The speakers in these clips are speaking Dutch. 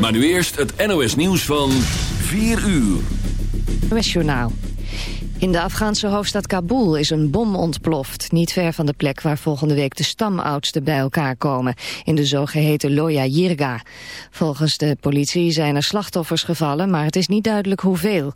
Maar nu eerst het NOS nieuws van 4 uur. NOS. In de Afghaanse hoofdstad Kabul is een bom ontploft. Niet ver van de plek waar volgende week de stamoudsten bij elkaar komen. In de zogeheten Loya Jirga. Volgens de politie zijn er slachtoffers gevallen, maar het is niet duidelijk hoeveel.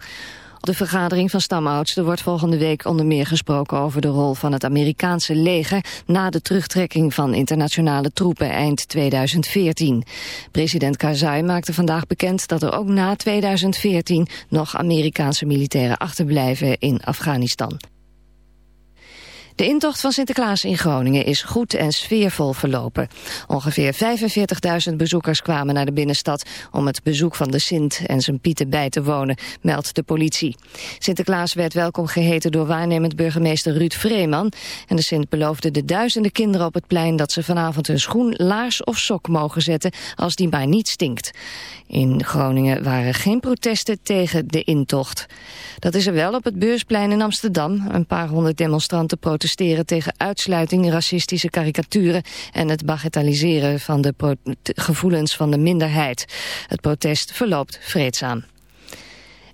De vergadering van stamoudsten wordt volgende week onder meer gesproken over de rol van het Amerikaanse leger na de terugtrekking van internationale troepen eind 2014. President Karzai maakte vandaag bekend dat er ook na 2014 nog Amerikaanse militairen achterblijven in Afghanistan. De intocht van Sinterklaas in Groningen is goed en sfeervol verlopen. Ongeveer 45.000 bezoekers kwamen naar de binnenstad om het bezoek van de Sint en zijn Pieten bij te wonen, meldt de politie. Sinterklaas werd welkom geheten door waarnemend burgemeester Ruud Vreeman en de Sint beloofde de duizenden kinderen op het plein dat ze vanavond hun schoen, laars of sok mogen zetten als die maar niet stinkt. In Groningen waren geen protesten tegen de intocht. Dat is er wel op het Beursplein in Amsterdam. Een paar honderd demonstranten protesteren tegen uitsluiting, racistische karikaturen en het bagatelliseren van de gevoelens van de minderheid. Het protest verloopt vreedzaam.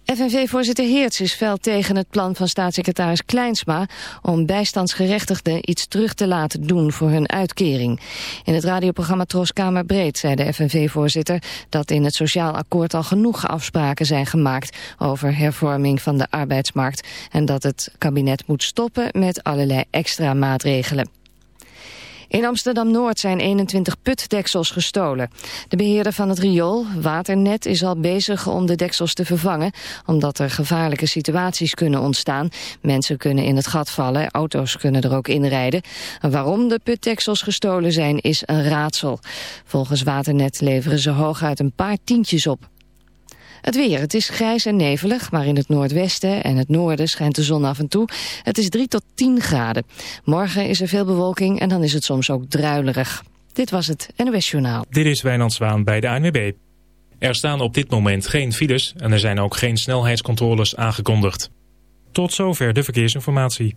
FNV-voorzitter Heerts is fel tegen het plan van staatssecretaris Kleinsma om bijstandsgerechtigden iets terug te laten doen voor hun uitkering. In het radioprogramma Tros Breed zei de FNV-voorzitter dat in het sociaal akkoord al genoeg afspraken zijn gemaakt over hervorming van de arbeidsmarkt en dat het kabinet moet stoppen met allerlei extra maatregelen. In Amsterdam-Noord zijn 21 putdeksels gestolen. De beheerder van het riool, Waternet, is al bezig om de deksels te vervangen... omdat er gevaarlijke situaties kunnen ontstaan. Mensen kunnen in het gat vallen, auto's kunnen er ook inrijden. Waarom de putdeksels gestolen zijn, is een raadsel. Volgens Waternet leveren ze hooguit een paar tientjes op. Het weer, het is grijs en nevelig, maar in het noordwesten en het noorden schijnt de zon af en toe. Het is 3 tot 10 graden. Morgen is er veel bewolking en dan is het soms ook druilerig. Dit was het NOS Journaal. Dit is Wijnand Zwaan bij de ANWB. Er staan op dit moment geen files en er zijn ook geen snelheidscontroles aangekondigd. Tot zover de verkeersinformatie.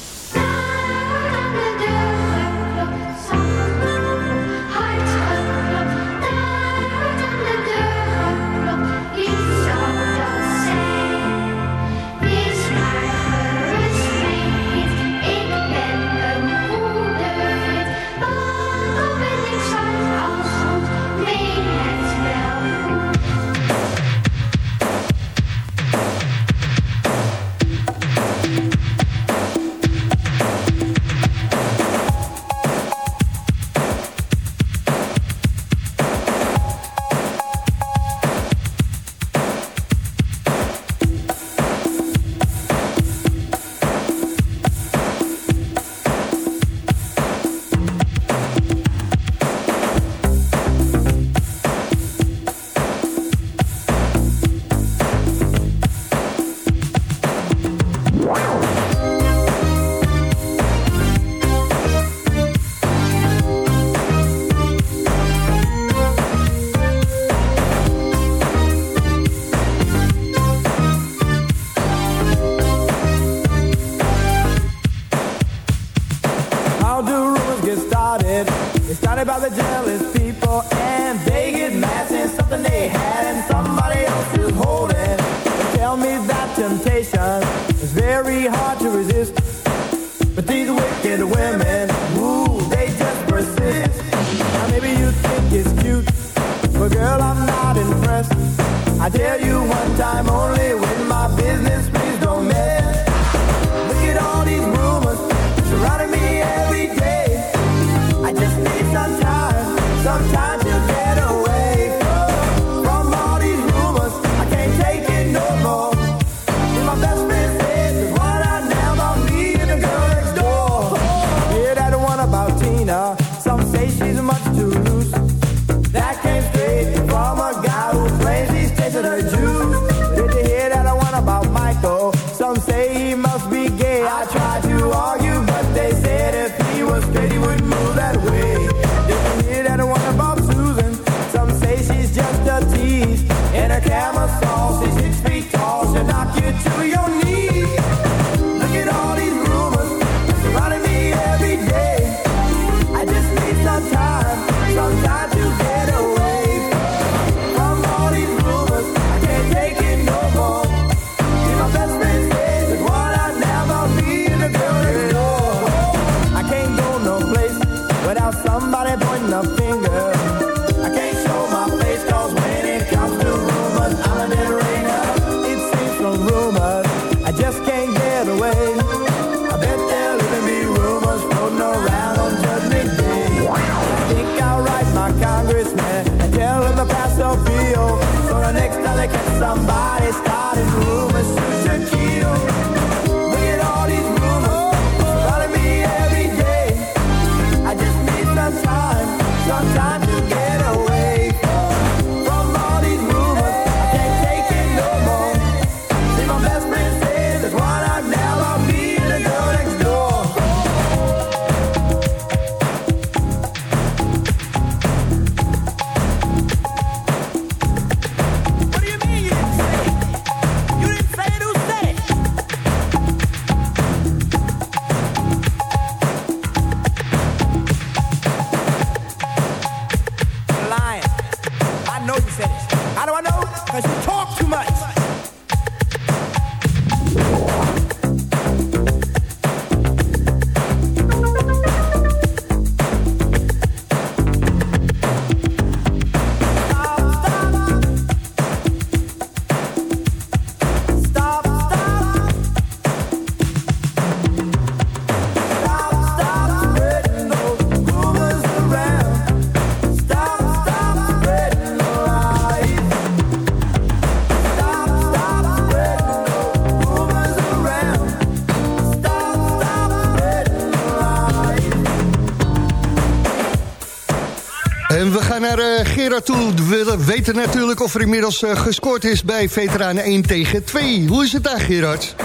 naar eh, Gerard toe. We weten natuurlijk of er inmiddels eh, gescoord is bij veteranen 1 tegen 2. Hoe is het daar, Gerard?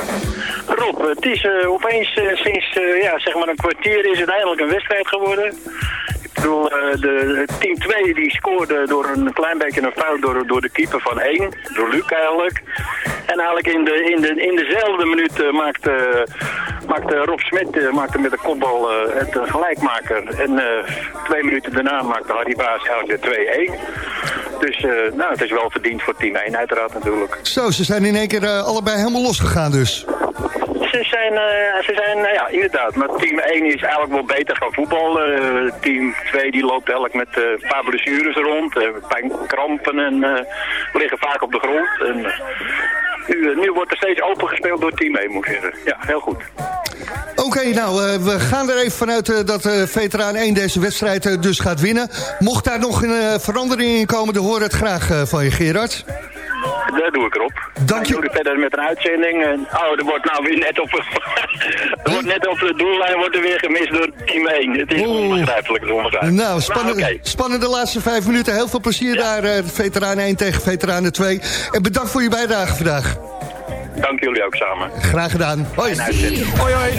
Rob, het is eh, opeens sinds ja, zeg maar een kwartier is het eigenlijk een wedstrijd geworden. Ik bedoel, de team 2 die scoorde door een klein beetje een fout door, door de keeper van 1, door Luc eigenlijk. En eigenlijk in, de, in, de, in dezelfde minuut maakte maakte Rob Smit eh, maakte met de kopbal eh, het eh, gelijkmaker. En twee minuten daarna maakte Harry Baas eigenlijk de 2-1. Dus nou, het is wel verdiend voor team 1 uiteraard natuurlijk. Zo, ze zijn in één keer allebei helemaal losgegaan dus. Ze zijn, ze zijn eh, ja, inderdaad. Maar team 1 is eigenlijk wel beter gaan voetballen. Team 2 die loopt eigenlijk met een paar blessures rond. pijnkrampen en liggen vaak op de grond. En, nu, eh, nu wordt er steeds open gespeeld door team 1, moet ik zeggen. Ja, heel goed. Oké, nou, eh, we gaan er even vanuit eh, dat eh, veteraan 1 deze wedstrijd dus gaat winnen. Mocht daar nog een verandering in komen, dan hoor het graag van je, Gerard. Daar doe ik erop. Dank je. Dan verder met een uitzending. En, oh, er wordt nou weer net op, er wordt net op de doellijn wordt er weer gemist door team 1. Het is onbegrijpelijk. Het is onbegrijpelijk. Nou, spannend, oké. spannende laatste vijf minuten. Heel veel plezier daar, eh, veteraan 1 tegen veteranen 2. En bedankt voor je bijdrage vandaag. Dank jullie ook samen. Graag gedaan. Hoi. Hoi, hoi.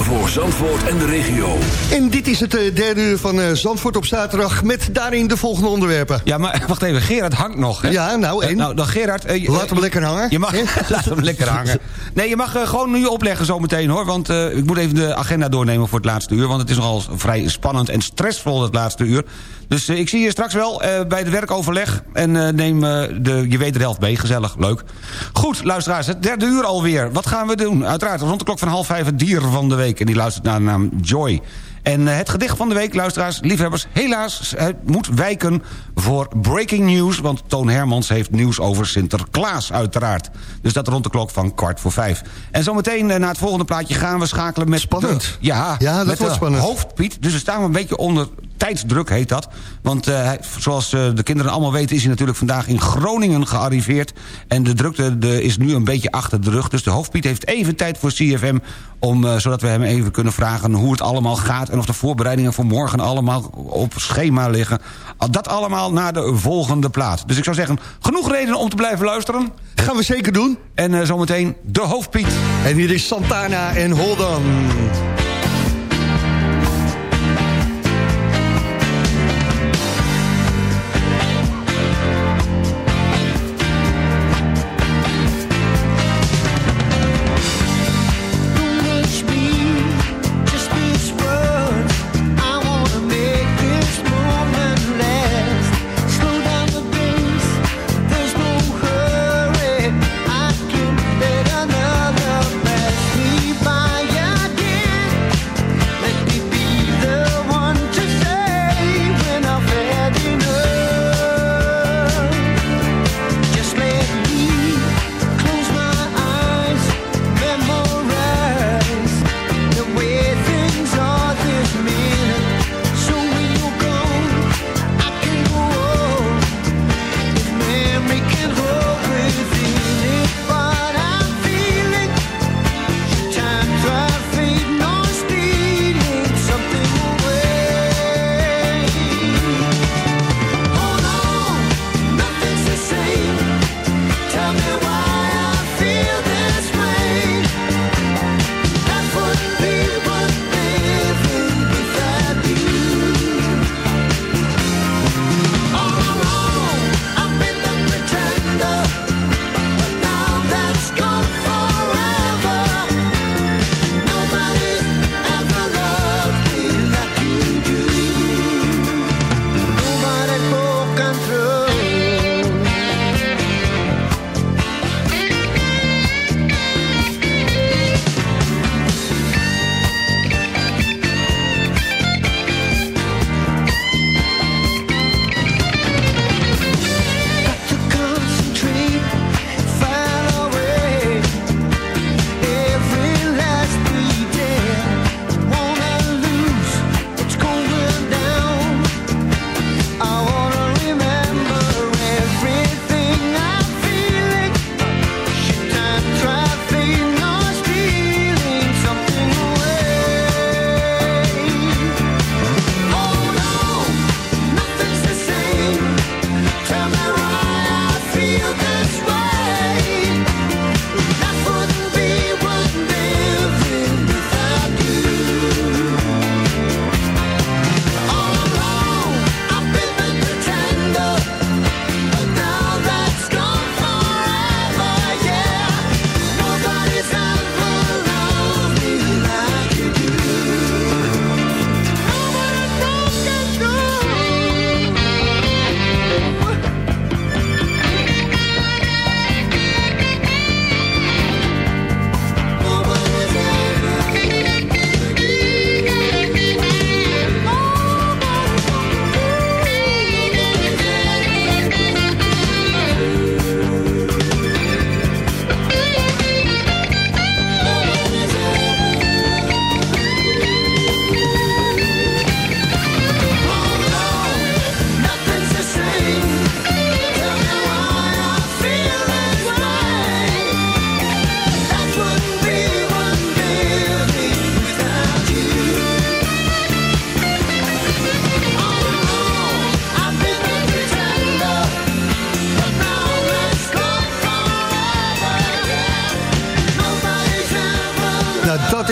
Voor Zandvoort en de regio. En dit is het eh, derde uur van eh, Zandvoort op zaterdag... met daarin de volgende onderwerpen. Ja, maar wacht even, Gerard hangt nog. Hè? Ja, nou, en? Eh, nou, dan Gerard... eh, Laat hem lekker hangen. Je mag, laat hem lekker hangen. Nee, je mag eh, gewoon nu opleggen zometeen hoor. Want eh, ik moet even de agenda doornemen voor het laatste uur. Want het is nogal vrij spannend en stressvol het laatste uur. Dus eh, ik zie je straks wel eh, bij het werkoverleg. En eh, neem eh, de, je weet de helft mee. Gezellig, leuk. Goed, luisteraars, het derde uur alweer. Wat gaan we doen? Uiteraard rond de klok van half vijf het dier van de week. En die luistert naar de naam Joy. En eh, het gedicht van de week, luisteraars, liefhebbers... helaas, het moet wijken voor breaking news... want Toon Hermans heeft nieuws over Sinterklaas uiteraard. Dus dat rond de klok van kwart voor vijf. En zometeen eh, na het volgende plaatje gaan we schakelen met... Spannend. de- ja, Ja, dat met wordt spannend. hoofdpiet. Dus we staan een beetje onder tijdsdruk, heet dat. Want eh, zoals eh, de kinderen allemaal weten... is hij natuurlijk vandaag in Groningen gearriveerd. En de drukte de, is nu een beetje achter de rug. Dus de hoofdpiet heeft even tijd voor CFM... Om, eh, zodat we hem even kunnen vragen hoe het allemaal gaat... en of de voorbereidingen voor morgen allemaal op schema liggen. Al Dat allemaal naar de volgende plaat. Dus ik zou zeggen, genoeg reden om te blijven luisteren. Gaan we zeker doen. En zometeen de hoofdpiet. En hier is Santana en Hold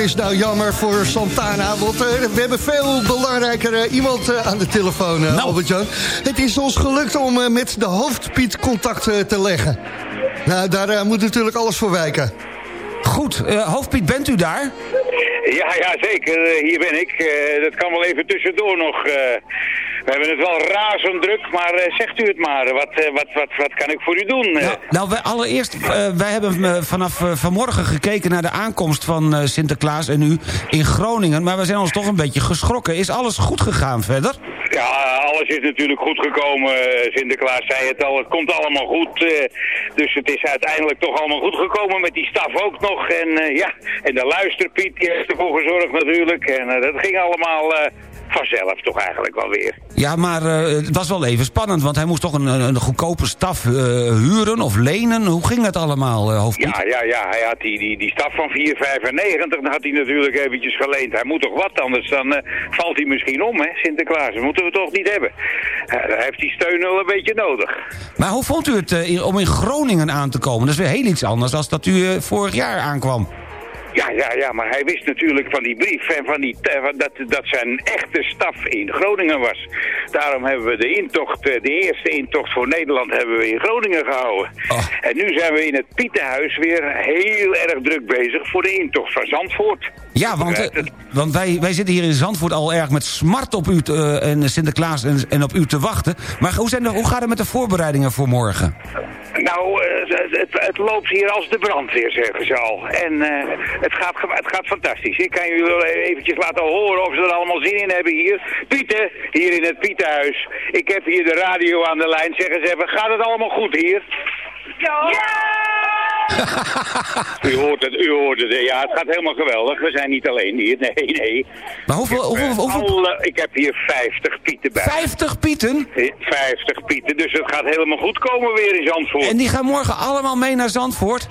is nou jammer voor Santana, want eh, we hebben veel belangrijker eh, iemand eh, aan de telefoon, uh, Albert-Jan. Het is ons gelukt om met de hoofdpiet contact te leggen. Nou, daar moet natuurlijk alles voor wijken. Goed, eh, hoofdpiet, bent u daar? Ja, ja, zeker. Hier ben ik. Eh, dat kan wel even tussendoor nog. We hebben het wel razend druk, maar eh, zegt u het maar. Wat, eh, wat, wat, wat kan ik voor u doen? Eh, Nou, wij, allereerst, wij hebben vanaf vanmorgen gekeken naar de aankomst van Sinterklaas en u in Groningen. Maar we zijn ons toch een beetje geschrokken. Is alles goed gegaan verder? Ja, alles is natuurlijk goed gekomen. Sinterklaas zei het al, het komt allemaal goed. dus het is uiteindelijk toch allemaal goed gekomen met die staf ook nog. En ja, en de luisterpiet die heeft ervoor gezorgd natuurlijk. En dat ging allemaal vanzelf toch eigenlijk wel weer. Ja, maar eh, het was wel even spannend, want hij moest toch een, een, goedkope staf eh, huren of lenen. Hoe ging het allemaal, hoofdpiet? Ja, ja, ja, hij had die, die, die staf van 4,95, dan had hij natuurlijk eventjes geleend. Hij moet toch wat, anders dan valt hij misschien om, hè, Sinterklaas. Dat moeten we toch niet hebben. Hij heeft die steun wel een beetje nodig. Maar hoe vond u het om in Groningen aan te komen? Dat is weer heel iets anders dan dat u vorig jaar aankwam. Ja, ja, ja, maar hij wist natuurlijk van die brief en van die, dat, dat zijn echte staf in Groningen was. Daarom hebben we de intocht, eh, de eerste intocht voor Nederland hebben we in Groningen gehouden. En nu zijn we in het Pietenhuis weer heel erg druk bezig voor de intocht van Zandvoort. Ja, want, eh, want wij, wij zitten hier in Zandvoort al erg met smart op u te, eh, en Sinterklaas en, en op u te wachten. Maar hoe, zijn de, hoe gaat het met de voorbereidingen voor morgen? Nou, eh, het, het, loopt hier als de brandweer, zeggen ze al. En het, gaat, het gaat fantastisch. Ik kan jullie wel eventjes laten horen of ze er allemaal zin in hebben hier. Pieten, hier in het Pietenhuis. Ik heb hier de radio aan de lijn. Zeggen ze even, gaat het allemaal goed hier? U hoort het, u hoort het. Ja, het gaat helemaal geweldig. We zijn niet alleen hier. Nee, nee. Maar hoeveel, hoeveel, hoeveel... Alle- ik heb hier 50 pieten bij. 50 pieten? 50 pieten, dus het gaat helemaal goed komen weer in Zandvoort. En die gaan morgen allemaal mee naar Zandvoort?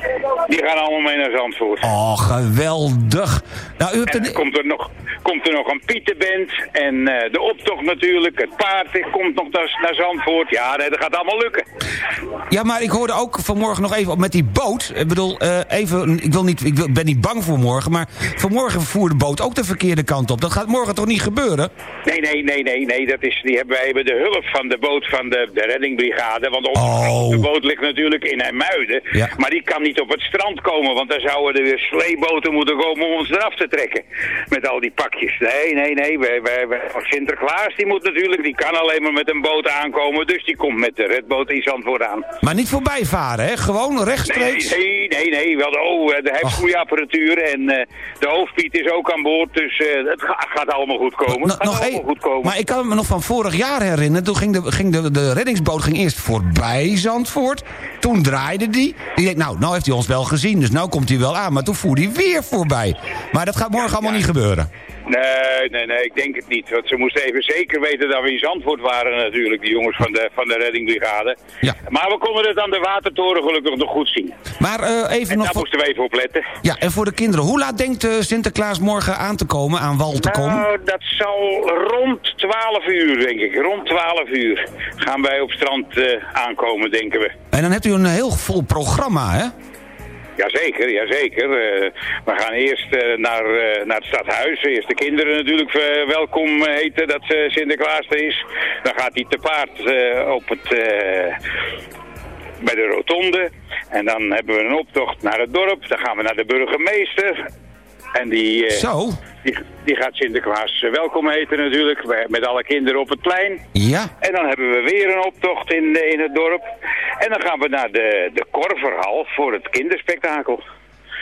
Die gaan allemaal mee naar Zandvoort. Oh, geweldig. Nou, u hebt En een... komt er nog, komt er nog een pietenband en eh, de optocht natuurlijk. Het paard komt nog naar, naar Zandvoort. Ja, nee, dat gaat allemaal lukken. Ja, maar ik hoorde ook vanmorgen nog even op met die boot. Ik bedoel, eh, even, ik, wil niet, ik wil- ben niet bang voor morgen, maar vanmorgen voer de boot ook de verkeerde kant op. Dat gaat morgen toch niet gebeuren? Nee, nee, nee, nee, nee. Dat is, die hebben, wij hebben de hulp van de boot van de, de reddingbrigade. Want onze Oh. boot ligt natuurlijk in IJmuiden. Ja. Maar die kan niet op het strand komen. Want dan zouden er weer sleeboten moeten komen om ons eraf te trekken. Met al die pakjes. Nee, nee, nee. Wij, wij, wij- Sinterklaas die moet natuurlijk, die kan alleen maar met een boot aankomen. Dus die komt met de redboot in Zandvoort aan. Maar niet voorbij varen, hè? Gewoon rechtstreeks? Nee, nee, nee. Wel, oh, eh, hij heeft goede apparatuur en eh, de hoofdpiet is ook aan boord. Dus eh, het ga- gaat allemaal goed komen. Het gaat nog allemaal goed komen. Maar ik kan me nog van vorig jaar herinneren. Toen ging de, ging de, de reddingsboot ging eerst voorbij Zandvoort. Toen draaide die. Die denkt, nou, nou heeft hij ons wel gezien. Dus nou komt hij wel aan. Maar toen voer hij weer voorbij. Maar dat gaat morgen allemaal niet gebeuren. Nee, nee, nee, ik denk het niet. Want ze moesten even zeker weten dat we in Zandvoort waren natuurlijk, die jongens van de, van de reddingbrigade. Ja. Maar we konden het aan de watertoren gelukkig nog goed zien. Maar eh, even En nog... daar voor- moesten we even op letten. Ja, en voor de kinderen. Hoe laat denkt eh, Sinterklaas morgen aan te komen, aan wal te komen? Nou, dat zal rond 12 uur, denk ik. Rond 12 uur gaan wij op strand eh, aankomen, denken we. En dan hebt u een heel vol programma, hè? Jazeker, jazeker. Eh we gaan eerst eh, naar, eh, naar het stadhuis. Eerst de kinderen natuurlijk welkom heten dat Sinterklaas er is. Dan gaat hij te paard op het, bij de rotonde. En dan hebben we een optocht naar het dorp. Dan gaan we naar de burgemeester. En die, eh, Zo? die, die gaat Sinterklaas eh, welkom heten natuurlijk. Met alle kinderen op het plein. Ja. En dan hebben we weer een optocht in, in het dorp. En dan gaan we naar de, de Korverhal voor het kinderspektakel.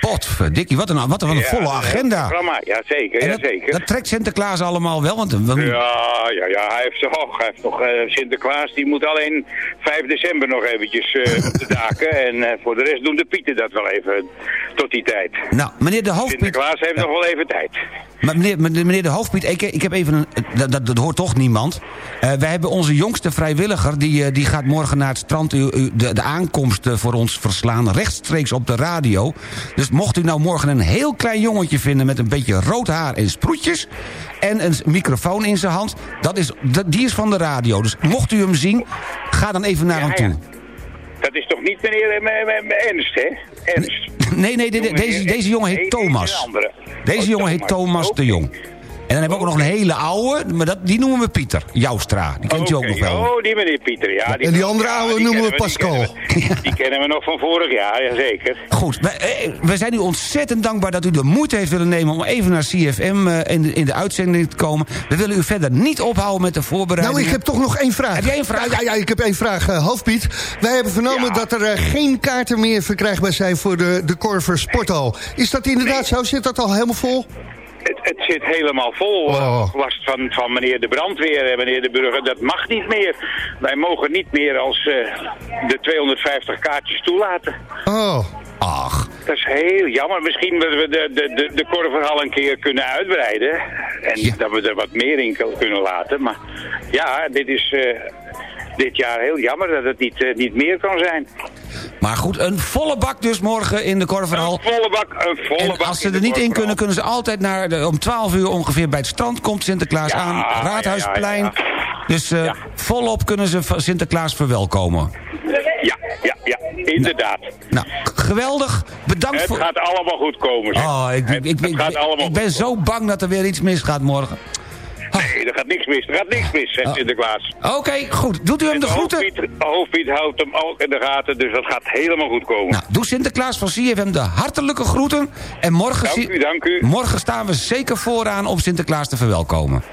Potverdikkie, wat een, wat een, wat een Ja, volle dat een agenda. Programma, ja zeker, En ja dat, zeker. dat trekt Sinterklaas allemaal wel, want... Ja, ja, ja, hij heeft, oh, hij heeft nog eh, Sinterklaas, die moet alleen 5 december nog eventjes eh, op de daken. En eh, voor de rest doen de pieten dat wel even tot die tijd. Nou, meneer de hoofdpiet... Sinterklaas heeft nog wel even tijd. Maar meneer, meneer de hoofdpiet, ik, ik heb even een... Dat, dat, dat hoort toch niemand. Eh, wij hebben onze jongste vrijwilliger, die, eh, die gaat morgen naar het strand... U, u- de, de aankomst voor ons verslaan, rechtstreeks op de radio. Dus mocht u nou morgen een heel klein jongetje vinden... met een beetje rood haar en sproetjes... en een microfoon in zijn hand, dat is, dat, die is van de radio. Dus mocht u hem zien, ga dan even naar Ja, hem toe. ja. Dat is toch niet meneer eh, Ernst, hè? Ernst. Nee, nee, de- de- Jongen, deze, deze jongen heet Thomas. Deze jongen heet Thomas de Jong. En dan hebben we ook nog een hele oude, maar dat, die noemen we Pieter. Joustra, die kent u ook nog wel. Oh, die meneer Pieter, ja. En die andere ja, oude die noemen we die Pascal. kennen we- Die kennen we nog van vorig jaar, jazeker. Goed, wij, eh, wij zijn u ontzettend dankbaar dat u de moeite heeft willen nemen... om even naar CFM eh, in, de, in de uitzending te komen. We willen u verder niet ophouden met de voorbereidingen. Nou, ik heb toch nog één vraag. Heb jij een vraag? Ja, ja, ik heb één vraag. Hoofdpiet, wij hebben vernomen dat er geen kaarten meer verkrijgbaar zijn... voor de, de Corver Sporthal. Is dat inderdaad zo? Zit dat al helemaal vol? Het, het zit helemaal vol. Oh. Last van, van meneer de brandweer en meneer de burger. Dat mag niet meer. Wij mogen niet meer als eh, de 250 kaartjes toelaten. Oh. Ach. Dat is heel jammer. Misschien dat we de, de, de, de korverhal een keer kunnen uitbreiden. En dat we er wat meer in kunnen laten. Maar ja, dit is eh, dit jaar heel jammer dat het niet, eh, niet meer kan zijn. Maar goed, een volle bak dus morgen in de Korverhal. Een volle bak, een volle En bak als ze er niet in kunnen, kunnen ze altijd naar de, om 12 uur ongeveer bij het strand komt Sinterklaas Ja, aan. Raadhuisplein. ja, Dus eh, volop kunnen ze Sinterklaas verwelkomen. Ja, ja, ja, inderdaad. Nou, geweldig. Bedankt Het voor... gaat allemaal goed komen. zeg. Oh, ik, ik, ik, het ben zo bang dat er weer iets misgaat morgen. Nee, er gaat niks mis. Er gaat niks mis, zegt Oh. Sinterklaas. Oké, goed. Doet u hem de groeten? Hoofdpiet, hoofdpiet houdt hem ook in de gaten, dus dat gaat helemaal goed komen. Nou, doe Sinterklaas van CFM de hartelijke groeten. En morgen, Dank u, dank u. morgen staan we zeker vooraan om Sinterklaas te verwelkomen.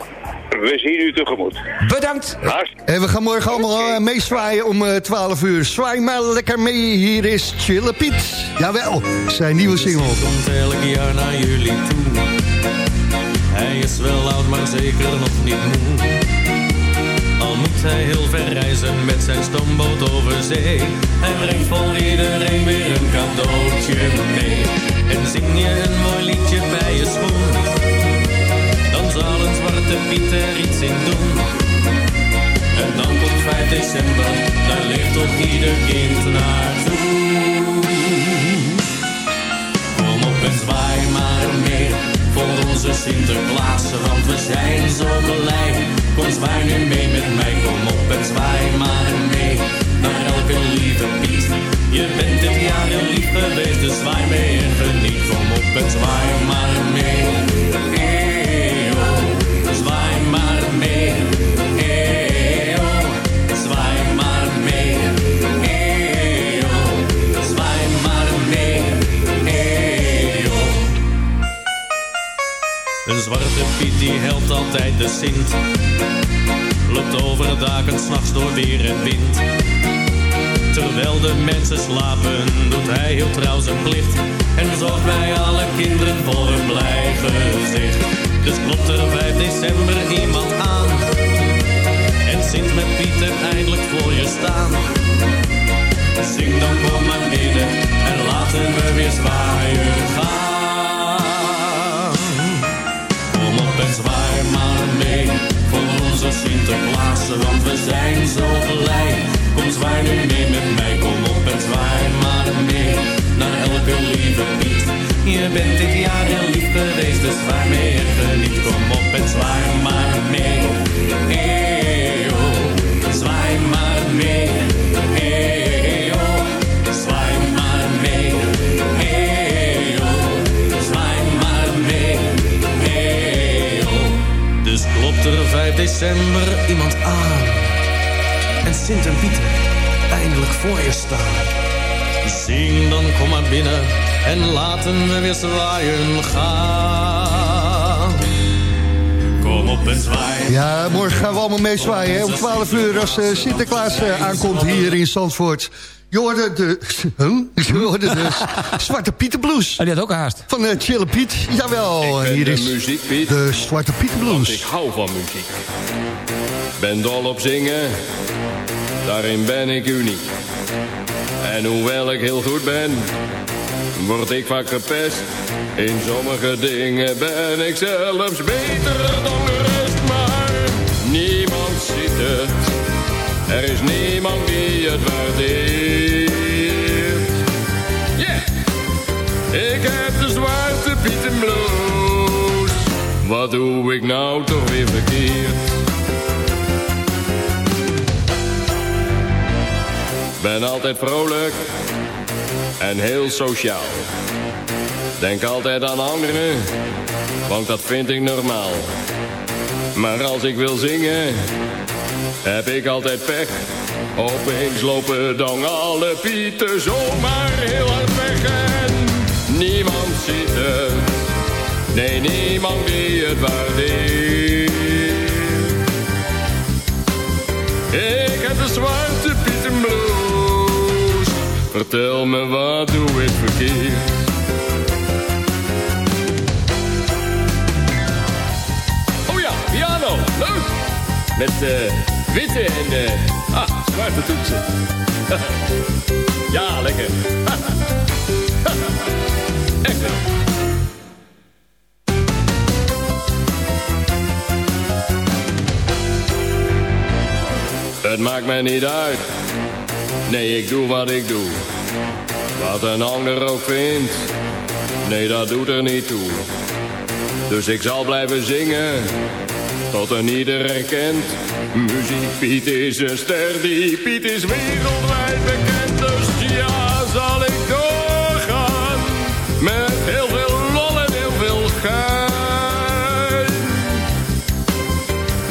We zien u tegemoet. Bedankt. En we gaan morgen allemaal eh, meezwaaien om eh, 12 uur. Zwaai maar lekker mee, hier is Chille Piet. Jawel, zijn nieuwe single. komt elk jaar naar jullie toe. Hij is wel oud, maar zeker nog niet moe. Al moet hij heel ver reizen met zijn stoomboot over zee. Hij brengt voor iedereen weer een cadeautje mee. En zing je een mooi liedje bij je schoen. Dan zal een zwarte Piet er iets in doen. En dan komt 5 december, daar leeft toch ieder kind naartoe. Kom op en zwaai maar mee voor onze Sinterklaas, want we zijn zo blij. Kom zwaai nu mee met mij, kom op en zwaai maar mee naar elke lieve Piet. Je bent dit jaar heel lief geweest, dus zwaai mee en geniet. Kom op en zwaai maar mee. Zwarte Piet die helpt altijd de Sint. Loopt over de daken s'nachts door weer en wind. Terwijl de mensen slapen, doet hij heel trouw zijn plicht. En zorgt bij alle kinderen voor een blij gezicht. Dus klopt er 5 december iemand aan. En Sint met Pieter eindelijk voor je staan. Zing dan kom maar binnen en laten we weer zwaaien gaan. Maar mee voor onze Sinterklaas, want we zijn zo blij. Kom zwaai nu mee met mij, kom op en zwaai maar mee naar elke lieve Piet. Je bent dit jaar heel lief geweest, dus zwaai mee en geniet. Kom op en zwaai maar mee. December iemand aan. En Sint en eindelijk voor je staan. Zing dan kom maar binnen en laten we weer zwaaien gaan. Ja, morgen gaan we allemaal meezwaaien. hè, Om 12 uur als eh, Sinterklaas eh, aankomt hier in Zandvoort. Je hoorde de, huh? je hoorde de Zwarte Pieter Blues. Oh, die had ook haast. Van uh, Chille Piet. Jawel, hier ben is de muziek, Piet. de Zwarte Pieter Blues. ik hou van muziek. Ben dol op zingen, daarin ben ik uniek. En hoewel ik heel goed ben, word ik vaak gepest. In sommige dingen ben ik zelfs beter dan de niemand ziet het, er is niemand die het waardeert. Yeah! Ik heb de zwarte Pieten blues. Wat doe ik nou toch weer verkeerd? Ben altijd vrolijk en heel sociaal. Denk altijd aan anderen, want dat vind ik normaal. Maar als ik wil zingen, heb ik altijd pech. Opeens lopen dan alle pieten zomaar heel hard weg en niemand ziet het. Nee, niemand die het waardeert. Ik heb de zwarte pieten blues. Vertel me wat doe ik verkeerd. Met witte en ah, zwarte toetsen. ja, lekker. Echt. Het maakt mij niet uit. Nee, ik doe wat ik doe. Wat een ander ook vindt. Nee, dat doet er niet toe. Dus ik zal blijven zingen. Tot een ieder herkent. Muziek Piet is een ster. Die Piet is wereldwijd bekend. Dus ja, zal ik doorgaan. Met heel veel lol en heel veel gein.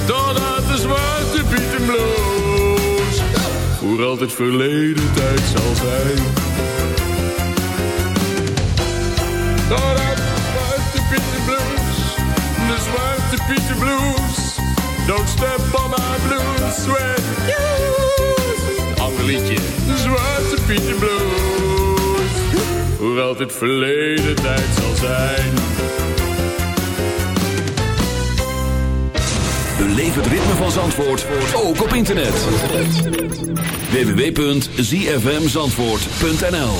Totdat de zwarte Piet bloos. Voor altijd verleden tijd zal zijn. Totdat zwarte Piet blues. Don't step on my blues sweat. Ander liedje. De zwarte Piet blues. Voor altijd verleden tijd zal zijn. Beleef het ritme van Zandvoort, ook op internet. www.zfmzandvoort.nl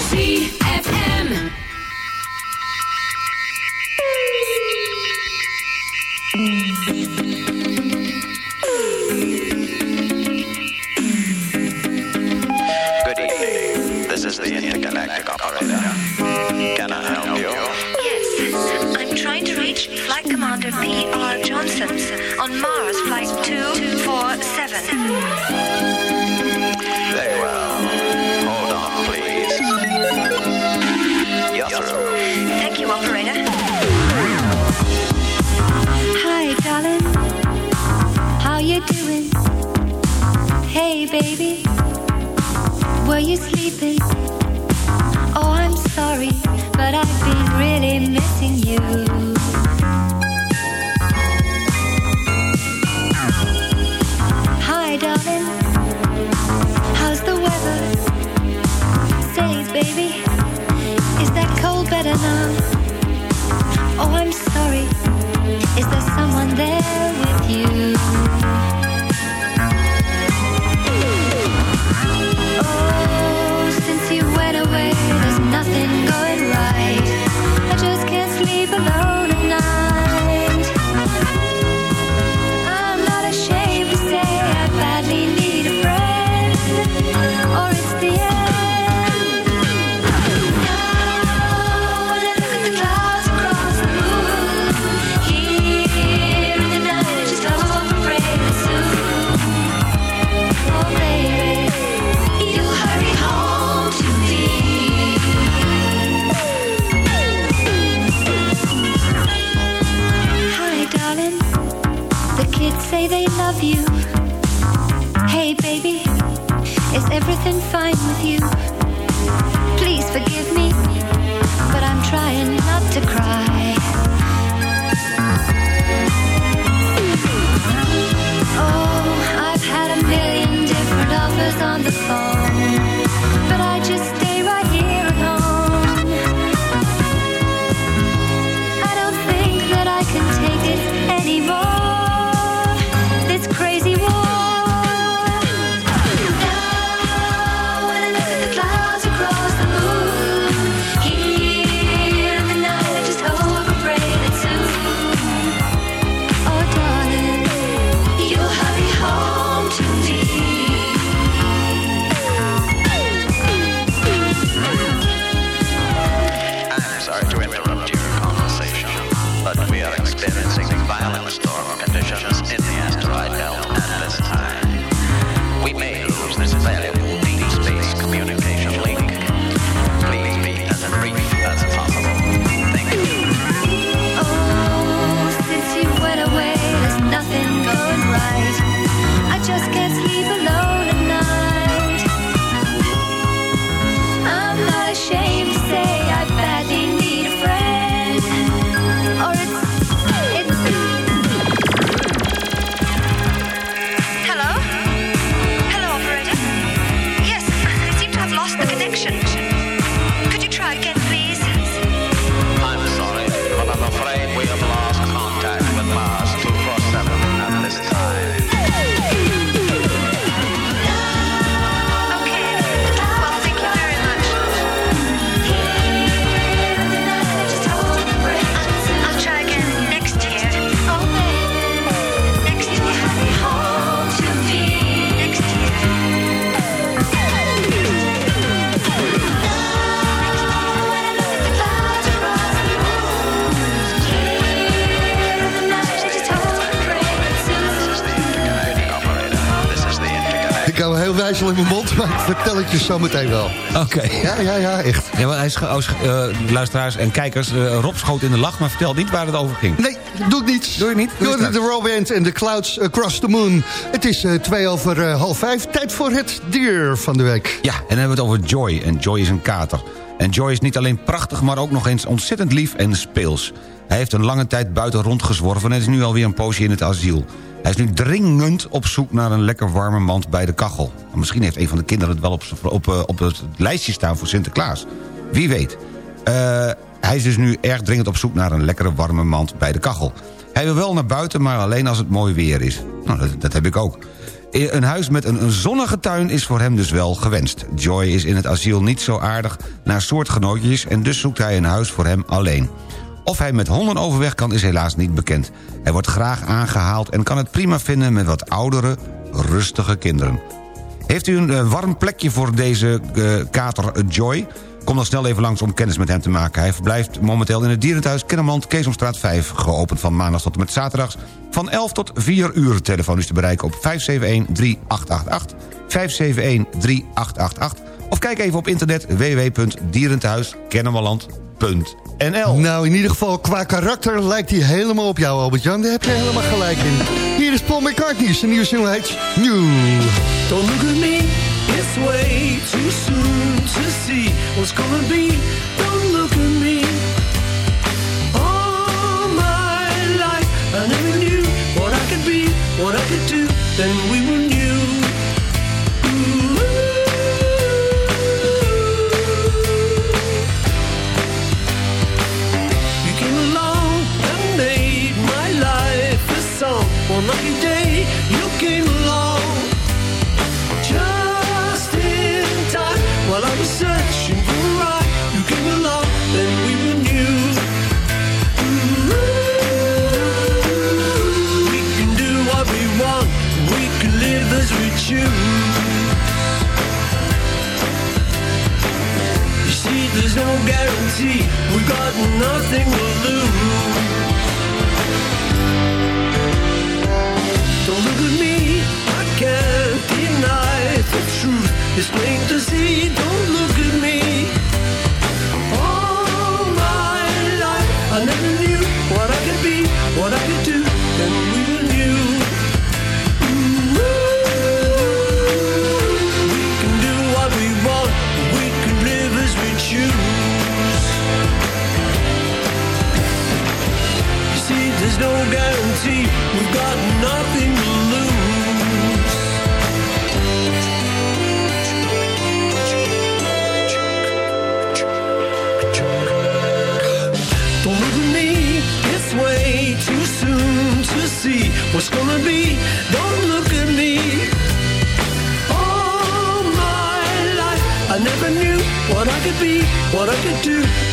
on Mars Flight 247. Very well. Hold on, please. You're. Thank you, operator. Hi, darling. How you doing? Hey, baby. Were you sleeping? Oh, I'm sorry, but I've been really missing you. Heel wijzelijk mijn mond, maar ik vertel het je zo meteen wel. Oké. Ja, ja, ja, echt. Ja, maar hij is, oh, eh, luisteraars en kijkers, eh, Rob schoot in de lach... maar vertel niet waar het over ging. Nee, doe ik niet. Doe je niet? Doe Doe de Row Band en The Clouds Across the Moon. Het is eh, twee over half vijf. Tijd voor het dier van de week. Ja, en dan hebben we het over Joy. En Joy is een kater. En Joy is niet alleen prachtig, maar ook nog eens ontzettend lief en speels. Hij heeft een lange tijd buiten rondgezworven... en is nu alweer een poosje in het asiel. Hij is nu dringend op zoek naar een lekker warme mand bij de kachel. Misschien heeft een van de kinderen het wel op, op, eh, op het lijstje staan voor Sinterklaas. Wie weet. Eh, hij is dus nu erg dringend op zoek naar een lekkere warme mand bij de kachel. Hij wil wel naar buiten, maar alleen als het mooi weer is. Nou, dat, dat heb ik ook. Een huis met een een zonnige tuin is voor hem dus wel gewenst. Joy is in het asiel niet zo aardig naar soortgenootjes... en dus zoekt hij een huis voor hem alleen. Of hij met honden overweg kan is helaas niet bekend. Hij wordt graag aangehaald en kan het prima vinden... met wat oudere, rustige kinderen. Heeft u een eh, warm plekje voor deze eh, kater eh, Joy? Kom dan snel even langs om kennis met hem te maken. Hij verblijft momenteel in het dierenthuis Kennemerland, Keesomstraat 5... geopend van maandag tot en met zaterdags van 11 tot 4 uur. Telefoon is te bereiken op 571-3888, 571-3888... of kijk even op internet www.dierenthuiskennemerland.nl Nou, in ieder geval qua karakter lijkt hij helemaal op jou, Albert-Jan. Daar heb je helemaal gelijk in. Hier is Paul McCartney, zijn nieuwe single heet New. Don't look at me, it's way too soon to see what's gonna be. Don't look at me. All my life, I never knew what I could be, what I could do. Then we were new. Guarantee, we've got nothing to lose. Don't look at me, I can't deny the truth. It's plain to see, what's gonna be. Don't look at me. All my life, I never knew what I could be, what I could do.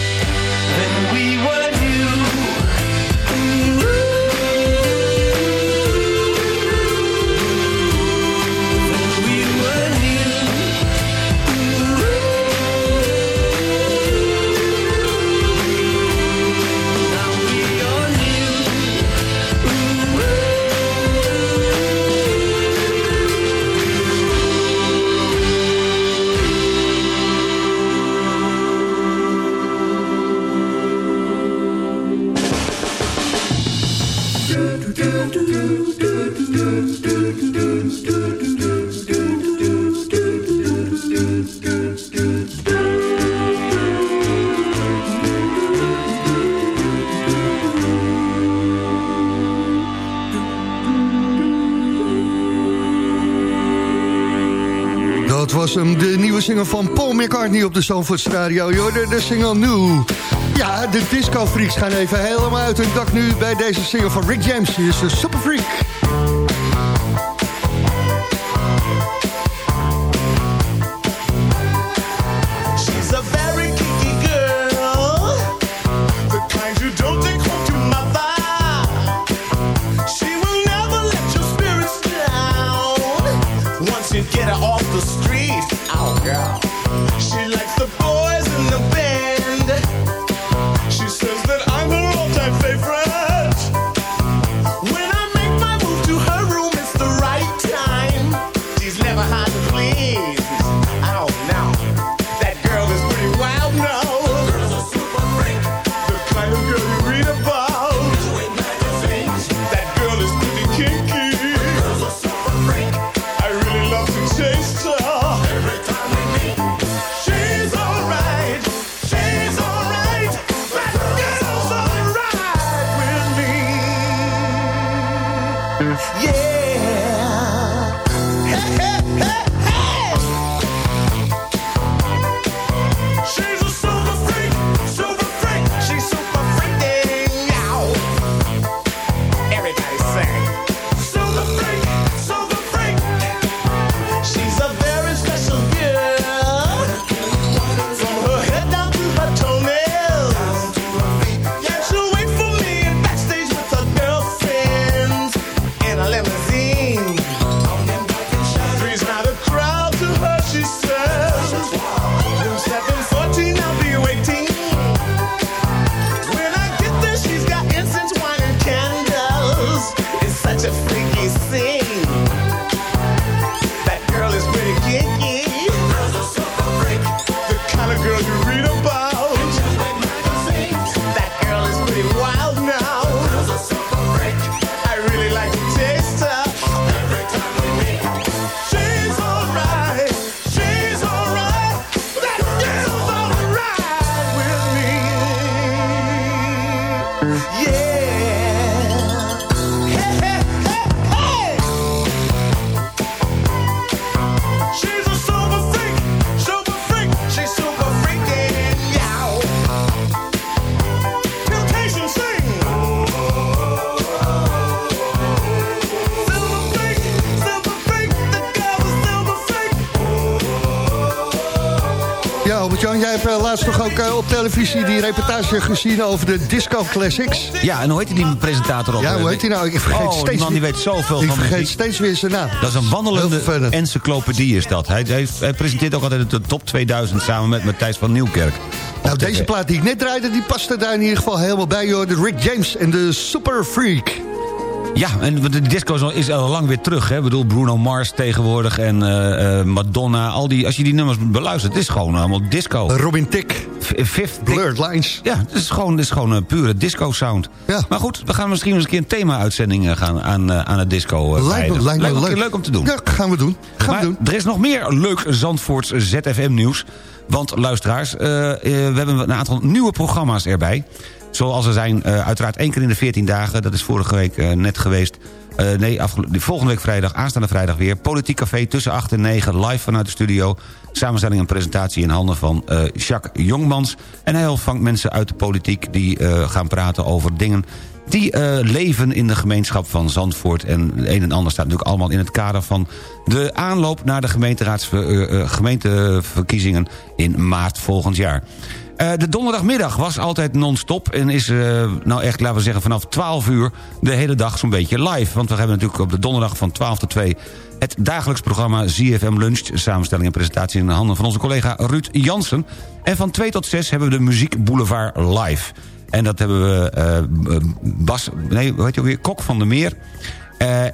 Single van Paul McCartney op de Zandvoorts Radio. Je de single New. Ja, de disco freaks gaan even helemaal uit hun dak nu bij deze single van Rick James. Hier is de Super Freak. Ook eh, op televisie die reportage gezien over de Disco Classics. Ja, en hoe heet die presentator op? Ja, hoe heet hij nou? Ik vergeet oh, steeds die man die weet zoveel Ik van vergeet muziek. steeds weer zijn naam. Dat is een wandelende encyclopedie is dat. Hij, hij, hij presenteert ook altijd de top 2000 samen met Matthijs van Nieuwkerk. Nou, deze plaat die ik net draaide, die paste daar in ieder geval helemaal bij. Joh. De Rick James en de Super Freak. Ja, en de disco is al- lang weer terug. Hè? Ik bedoel, Bruno Mars tegenwoordig en eh, eh, Madonna. Al die, als je die nummers beluistert, het is gewoon allemaal disco. Robin Tick. Fifth Blurred Lines. Ja, het is gewoon, het is gewoon een pure disco-sound. Ja. Maar goed, we gaan misschien eens een keer een thema-uitzending eh, gaan aan, eh, aan het disco eh, Lijkt me, lijkt me leuk. om te doen. Ja, gaan we doen. Gaan maar we doen. er is nog meer leuk Zandvoorts ZFM-nieuws. Want luisteraars, eh, eh, we hebben een aantal nieuwe programma's erbij. Zoals er zijn eh, uiteraard één keer in de 14 dagen. Dat is vorige week eh, net geweest. Eh, nee, volgende week vrijdag, aanstaande vrijdag weer. Politiek Café tussen 8 en 9, live vanuit de studio. Samenstelling en presentatie in handen van Jacques Jongmans. En hij ontvangt mensen uit de politiek die gaan praten over dingen die leven in de gemeenschap van Zandvoort. En een en ander staat natuurlijk allemaal in het kader van... de aanloop naar de gemeenteraadsver- gemeenteverkiezingen in maart volgend jaar. Eh, de donderdagmiddag was altijd non-stop en is, eh, nou echt, laten we zeggen, vanaf 12 uur de hele dag zo'n beetje live. Want we hebben natuurlijk op de donderdag van 12 tot 2 het dagelijks programma ZFM Lunch. Samenstelling en presentatie in de handen van onze collega Ruud Jansen. En van 2 tot 6 hebben we de Muziek Boulevard live. En dat hebben we eh, Bas, nee, heet je ook weer? Kok van der Meer.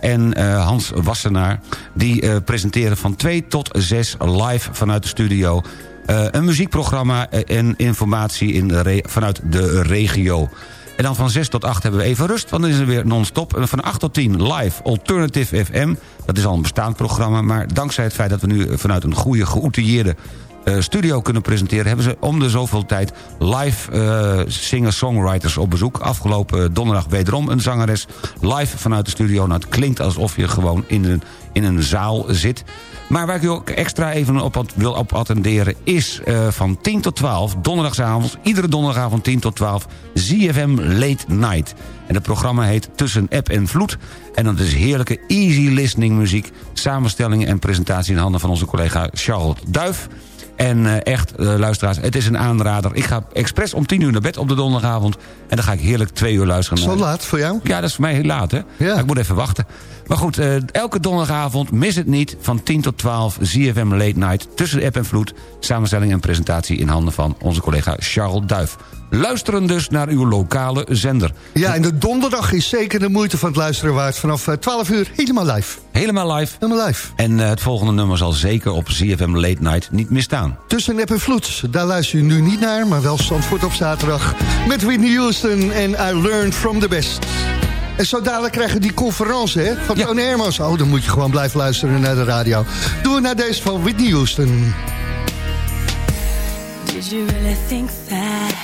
en Hans Wassenaar. Die presenteren van 2 tot 6 live vanuit de studio. Eh, een muziekprogramma eh, en informatie in vanuit de regio. En dan van 6 tot 8 hebben we even rust, want dan is er weer non-stop. En van 8 tot 10 live Alternative FM. Dat is al een bestaand programma, maar dankzij het feit dat we nu vanuit een goede, geoutilleerde studio kunnen presenteren... hebben ze om de zoveel tijd live eh, singer-songwriters op bezoek. Afgelopen donderdag wederom een zangeres live vanuit de studio. Nou, het klinkt alsof je gewoon in een, in een zaal zit. Maar waar ik u ook extra even op wil op attenderen... is eh, van 10 tot 12, donderdagavond... iedere donderdagavond 10 tot 12... ZFM Late Night. En het programma heet Tussen App en Vloed. En dat is heerlijke easy listening muziek... samenstelling en presentatie in handen van onze collega Charles Duif... En eh, echt, eh, luisteraars, het is een aanrader. Ik ga expres om 10 uur naar bed op de donderdagavond... en dan ga ik heerlijk twee uur luisteren. Zo laat voor jou? Ja, dat is voor mij heel laat, hè? Ik moet even wachten. Maar goed, eh, elke donderdagavond, mis het niet... van 10 tot 12, ZFM Late Night... tussen de app en vloed. Samenstelling en presentatie in handen van onze collega Charles Duif. Luisteren dus naar uw lokale zender. Ja, en de donderdag is zeker de moeite van het luisteren waard. Vanaf eh, 12 uur helemaal live. Helemaal live. Helemaal live. En eh, het volgende nummer zal zeker op ZFM Late Night niet misstaan. Tussen App en Vloed, daar luister je nu niet naar... maar wel Zandvoort op zaterdag met Whitney Houston en I Learned From The Best. En zo dadelijk krijgen we die conferentie hè, van Tony Hermans. Oh, dan moet je gewoon blijven luisteren naar de radio. Doen we naar deze van Whitney Houston. Did you really think that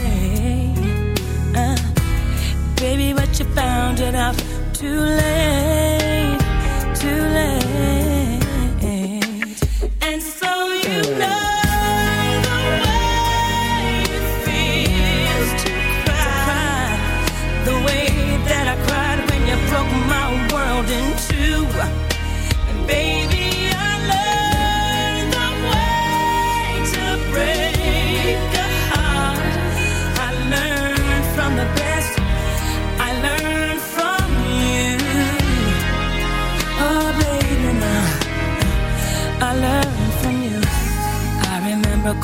Baby, but you found it out too late, too late.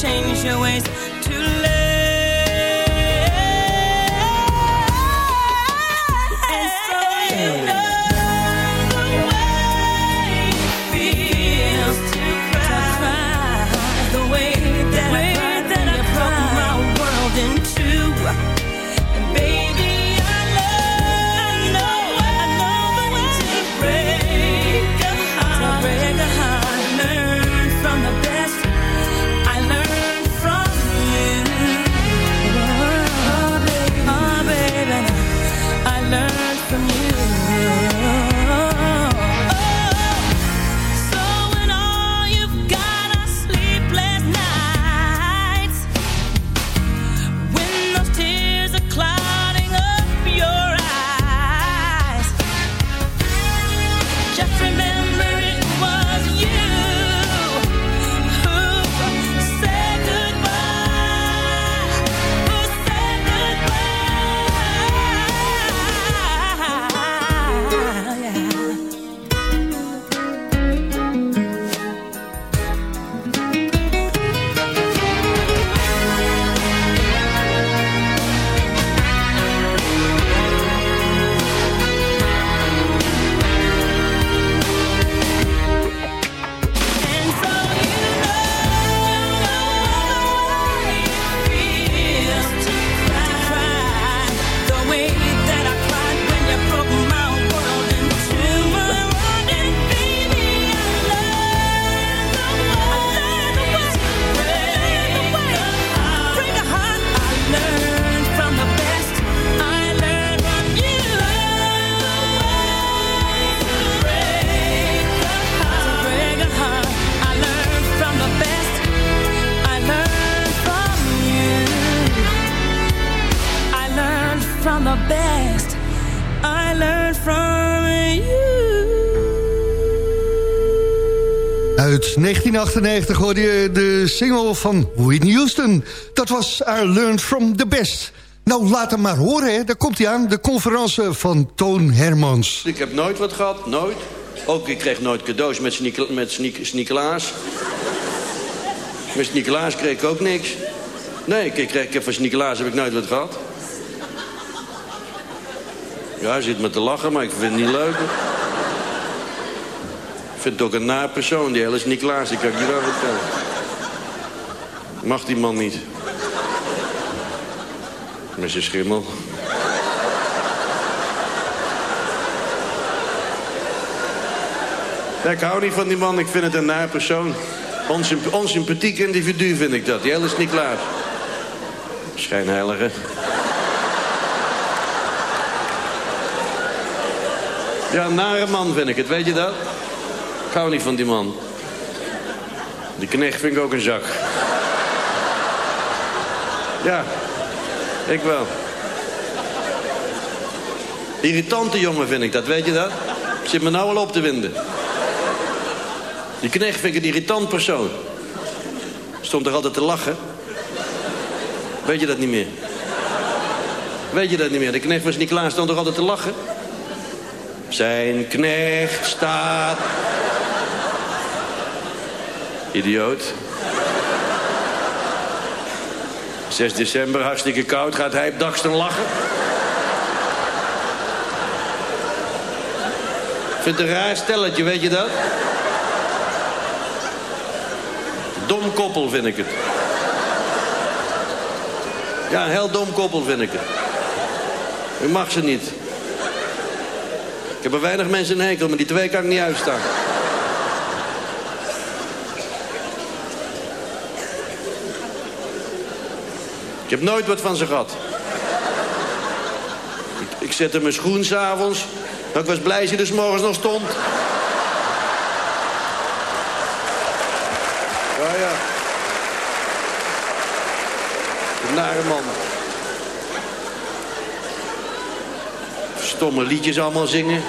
change your ways. 1998 hoorde je de single van Whitney Houston. Dat was I Learned From The Best. Nou, laat hem maar horen, hè. Daar komt hij aan. De conferentie van Toon Hermans. Ik heb nooit wat gehad, nooit. Ook ik kreeg nooit cadeaus met, Sneek- met Sneek-. Met Sneekelaas kreeg ik ook niks. Nee, ik, kreeg, ik heb van Sneekelaas heb ik nooit wat gehad. Ja, hij zit me te lachen, maar ik vind het niet leuk. Vind het ook een naar persoon, die hele Sneekelaas. Die kan ik je wel vertellen. Mag die man niet. Met zijn schimmel. Ja, ik hou niet van die man, ik vind het een naar persoon. Onsymp onsympathiek individu vind ik dat. Die is niet klaar. Schijnheilige. Ja, een nare man vind ik het, weet je dat? Ik hou niet van die man. Die knecht vind ik ook een zak. Ja, ik wel. Irritante jongen vind ik dat, weet je dat? Zit me nou al op te winden. Die knecht vind ik een irritant persoon. Stond er altijd te lachen. Weet je dat niet meer? Weet je dat niet meer? De knecht was niet klaar, stond er altijd te lachen. Zijn knecht staat... Idioot. 6 december, hartstikke koud, gaat hij op Dagsten lachen. Het een raar stelletje, weet je dat? Dom koppel vind ik het. Ja, een heel dom koppel vind ik het. Ik mag ze niet. Ik heb er weinig mensen in hekel, maar die twee kan ik niet uitstaan. Ik heb nooit wat van ze gehad. Ik, ik zette mijn schoen s'avonds. Maar ik was blij dat hij er 's morgens nog stond. Ja, ja. Nare man. Stomme liedjes allemaal zingen.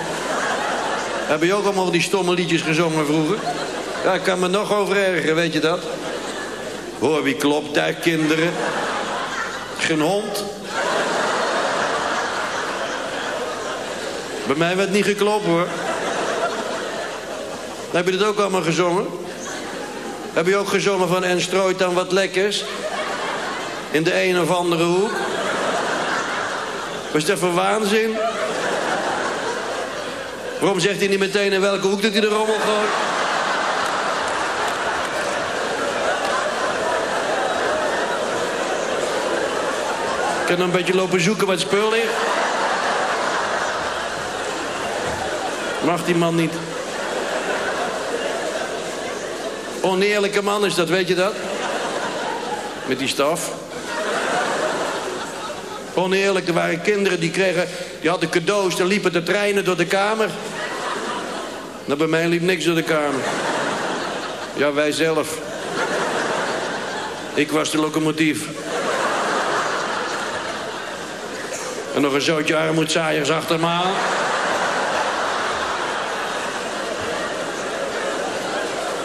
Heb je ook allemaal die stomme liedjes gezongen vroeger? Ja, ik kan me nog over ergeren, weet je dat? Hoor wie klopt daar, kinderen? Geen hond. Bij mij werd niet geklopt, hoor. Heb je dat ook allemaal gezongen? Heb je ook gezongen van en strooit dan wat lekkers? In de een of andere hoek? Was dat voor waanzin? Waarom zegt hij niet meteen in welke hoek dat hij de rommel gooit? Kan een beetje lopen zoeken wat spul ligt. Mag die man niet. Oneerlijke man is dat, weet je dat? Met die staf. Oneerlijk, er waren kinderen die kregen... die hadden cadeaus, dan liepen de treinen door de kamer. Nou, bij mij liep niks door de kamer. Ja, wij zelf. Ik was de locomotief. En nog een zootje armoedzaaiers achter me aan.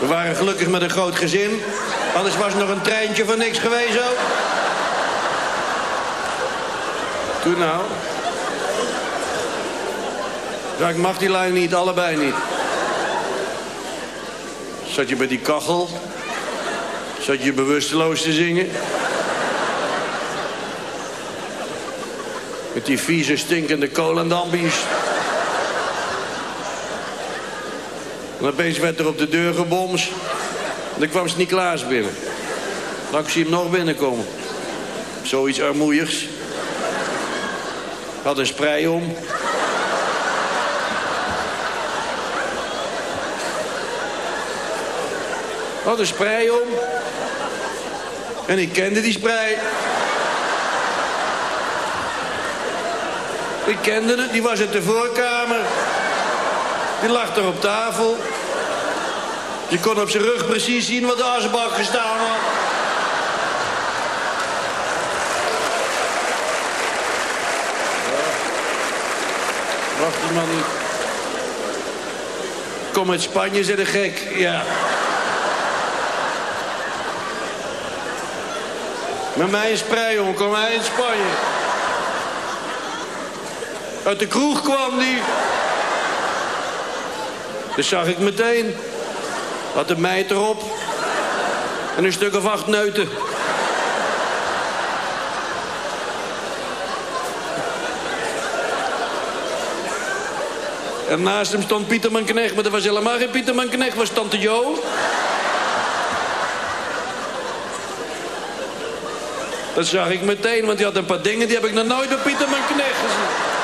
We waren gelukkig met een groot gezin. Anders was er nog een treintje van niks geweest ook. Toen nou. Ja, ik mag die lijn niet, allebei niet. Zat je bij die kachel? Zat je bewusteloos te zingen? Met die vieze, stinkende kolendambies. En opeens werd er op de deur gebomst. En dan kwam Sint-Niklaas binnen. Dan zie hem nog binnenkomen. Zoiets armoeigs. Had een sprei om. Had een sprei om. En ik kende die sprei. Ik kende het, die was in de voorkamer. Die lag er op tafel. Je kon op zijn rug precies zien wat de asbak gestaan had. Wacht die man. Kom uit Spanje, zei de gek. Ja. Met mij in sprei, jongen. Kom hij in Spanje. Uit de kroeg kwam die. Dat zag ik meteen. Had de meid erop. En een stuk of acht neuten. En naast hem stond Pieterman Knecht, maar dat was helemaal geen Pieterman Knecht, was tante Jo. Dat zag ik meteen, want die had een paar dingen die heb ik nog nooit bij Pieterman Knecht gezien.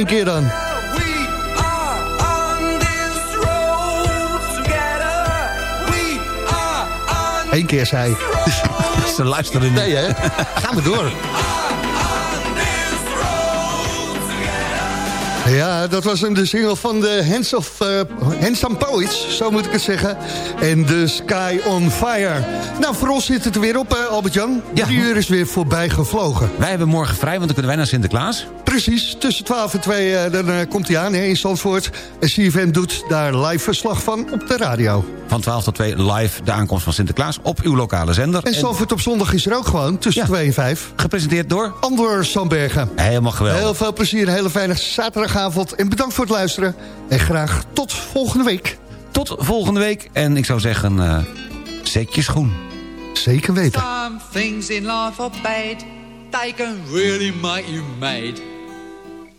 Één keer dan. Eén keer zei Ze luisteren niet. Nee, hè? Gaan we door. Ja, dat was hem de single van de Hands of uh, Handsome Poets, zo moet ik het zeggen. En The Sky on Fire. Nou, voor ons zit het er weer op, uh, Albert-Jan. Ja. Drie uur is weer voorbij gevlogen. Wij hebben morgen vrij, want dan kunnen wij naar Sinterklaas. Precies, tussen 12 en 2 uh, dan, uh, komt hij aan hè, in Zandvoort. En CFM doet daar live verslag van op de radio. Van 12 tot 2 live de aankomst van Sinterklaas op uw lokale zender. En Zandvoort op zondag is er ook gewoon, tussen ja. 2 en 5. Gepresenteerd door? Andor Sandbergen. Helemaal geweldig. Heel veel plezier, een hele fijne zaterdagavond. En bedankt voor het luisteren. En graag tot volgende week. Tot volgende week. En ik zou zeggen, uh, zet je schoen. Zeker weten. Some things in life are bad. They can really make you mad.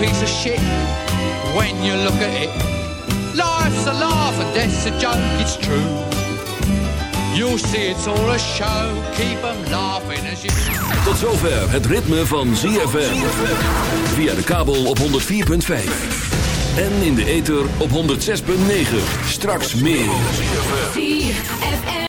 Piece of shit when you look at it. Life's a laugh and death's a joke, it's true. You'll see it's all a show, keep 'em laughing as you... Tot zover het ritme van ZFM. Via de kabel op 104.5. En in de ether op 106.9. Straks meer.